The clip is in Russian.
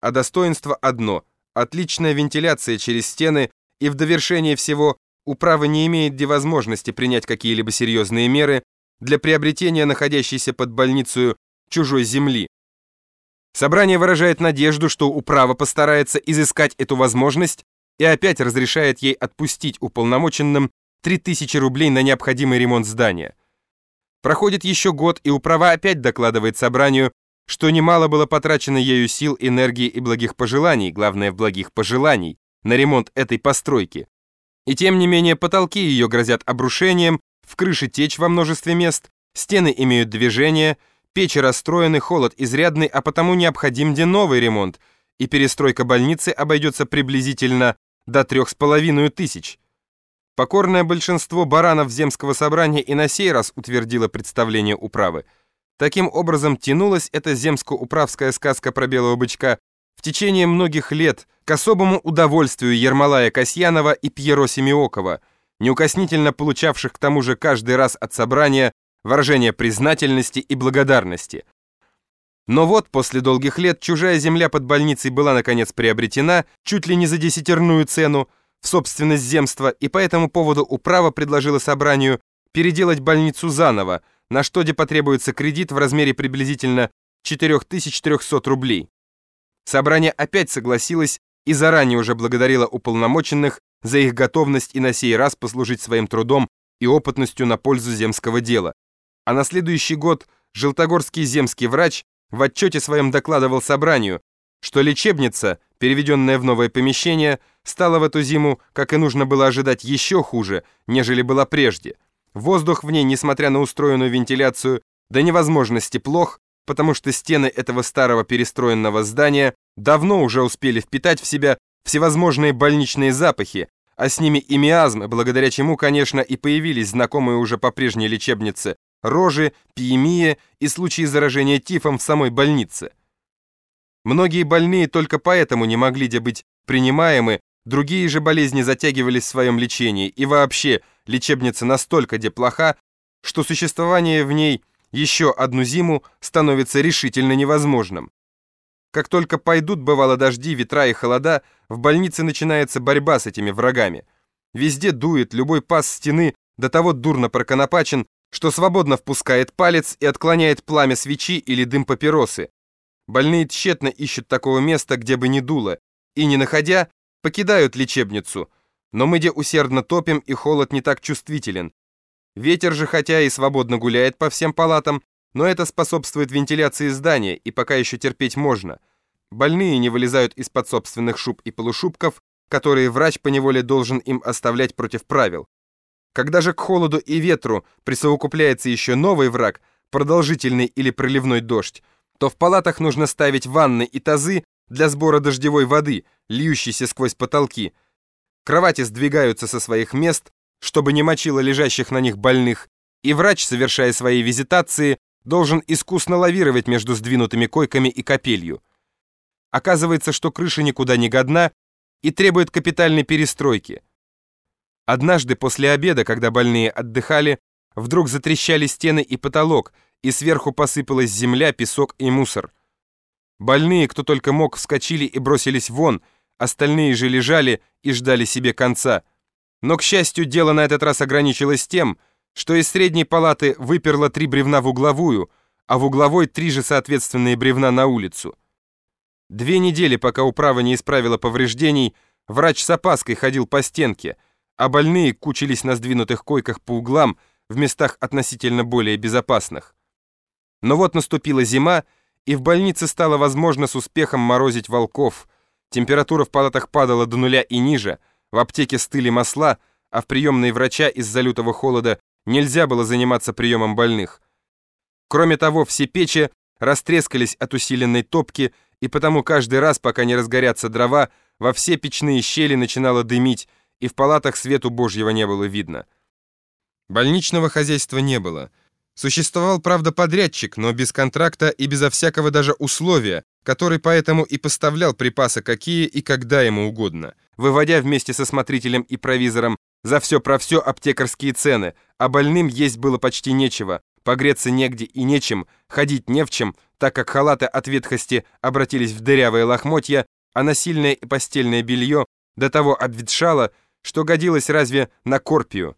а достоинство одно – отличная вентиляция через стены, и в довершение всего управа не имеет где возможности принять какие-либо серьезные меры для приобретения находящейся под больницей чужой земли. Собрание выражает надежду, что управа постарается изыскать эту возможность и опять разрешает ей отпустить уполномоченным 3000 рублей на необходимый ремонт здания. Проходит еще год, и управа опять докладывает собранию, что немало было потрачено ею сил, энергии и благих пожеланий, главное благих пожеланий, на ремонт этой постройки. И тем не менее потолки ее грозят обрушением, в крыше течь во множестве мест, стены имеют движение, печи расстроены, холод изрядный, а потому необходим где новый ремонт, и перестройка больницы обойдется приблизительно до трех с половиной тысяч. Покорное большинство баранов земского собрания и на сей раз утвердило представление управы. Таким образом, тянулась эта земско-управская сказка про белого бычка в течение многих лет к особому удовольствию Ермолая Касьянова и Пьеро Семиокова, неукоснительно получавших к тому же каждый раз от собрания выражение признательности и благодарности. Но вот, после долгих лет, чужая земля под больницей была, наконец, приобретена чуть ли не за десятерную цену в собственность земства, и по этому поводу управа предложила собранию переделать больницу заново, на что где потребуется кредит в размере приблизительно 4300 рублей. Собрание опять согласилось и заранее уже благодарило уполномоченных за их готовность и на сей раз послужить своим трудом и опытностью на пользу земского дела. А на следующий год желтогорский земский врач в отчете своем докладывал собранию, что лечебница, переведенная в новое помещение, стала в эту зиму, как и нужно было ожидать, еще хуже, нежели была прежде. Воздух в ней, несмотря на устроенную вентиляцию, до невозможности плох, потому что стены этого старого перестроенного здания давно уже успели впитать в себя всевозможные больничные запахи, а с ними и миазмы, благодаря чему, конечно, и появились знакомые уже по прежней лечебнице рожи, пиемия и случаи заражения тифом в самой больнице. Многие больные только поэтому не могли быть принимаемы, другие же болезни затягивались в своем лечении, и вообще лечебница настолько где плоха, что существование в ней еще одну зиму становится решительно невозможным. Как только пойдут, бывало, дожди, ветра и холода, в больнице начинается борьба с этими врагами. Везде дует, любой пас стены до того дурно проконопачен, что свободно впускает палец и отклоняет пламя свечи или дым папиросы. Больные тщетно ищут такого места, где бы не дуло, и, не находя, покидают лечебницу. Но мы где усердно топим, и холод не так чувствителен. Ветер же, хотя и свободно гуляет по всем палатам, но это способствует вентиляции здания, и пока еще терпеть можно. Больные не вылезают из-под собственных шуб и полушубков, которые врач поневоле должен им оставлять против правил. Когда же к холоду и ветру присовокупляется еще новый враг, продолжительный или проливной дождь, то в палатах нужно ставить ванны и тазы для сбора дождевой воды, льющейся сквозь потолки. Кровати сдвигаются со своих мест, чтобы не мочило лежащих на них больных, и врач, совершая свои визитации, должен искусно лавировать между сдвинутыми койками и капелью. Оказывается, что крыша никуда не годна и требует капитальной перестройки. Однажды после обеда, когда больные отдыхали, вдруг затрещали стены и потолок, и сверху посыпалась земля, песок и мусор. Больные, кто только мог, вскочили и бросились вон, остальные же лежали и ждали себе конца. Но, к счастью, дело на этот раз ограничилось тем, что из средней палаты выперло три бревна в угловую, а в угловой три же соответственные бревна на улицу. Две недели, пока управа не исправила повреждений, врач с опаской ходил по стенке — а больные кучились на сдвинутых койках по углам в местах относительно более безопасных. Но вот наступила зима, и в больнице стало возможно с успехом морозить волков. Температура в палатах падала до нуля и ниже, в аптеке стыли масла, а в приемной врача из-за лютого холода нельзя было заниматься приемом больных. Кроме того, все печи растрескались от усиленной топки, и потому каждый раз, пока не разгорятся дрова, во все печные щели начинало дымить, и в палатах свету Божьего не было видно. Больничного хозяйства не было. Существовал, правда, подрядчик, но без контракта и безо всякого даже условия, который поэтому и поставлял припасы какие и когда ему угодно, выводя вместе со смотрителем и провизором за все про все аптекарские цены, а больным есть было почти нечего, Погреться негде и нечем, ходить не в чем, так как халаты от ветхости обратились в дырявые лохмотья, а насильное и постельное белье до того обветшало, что годилось разве на корпию.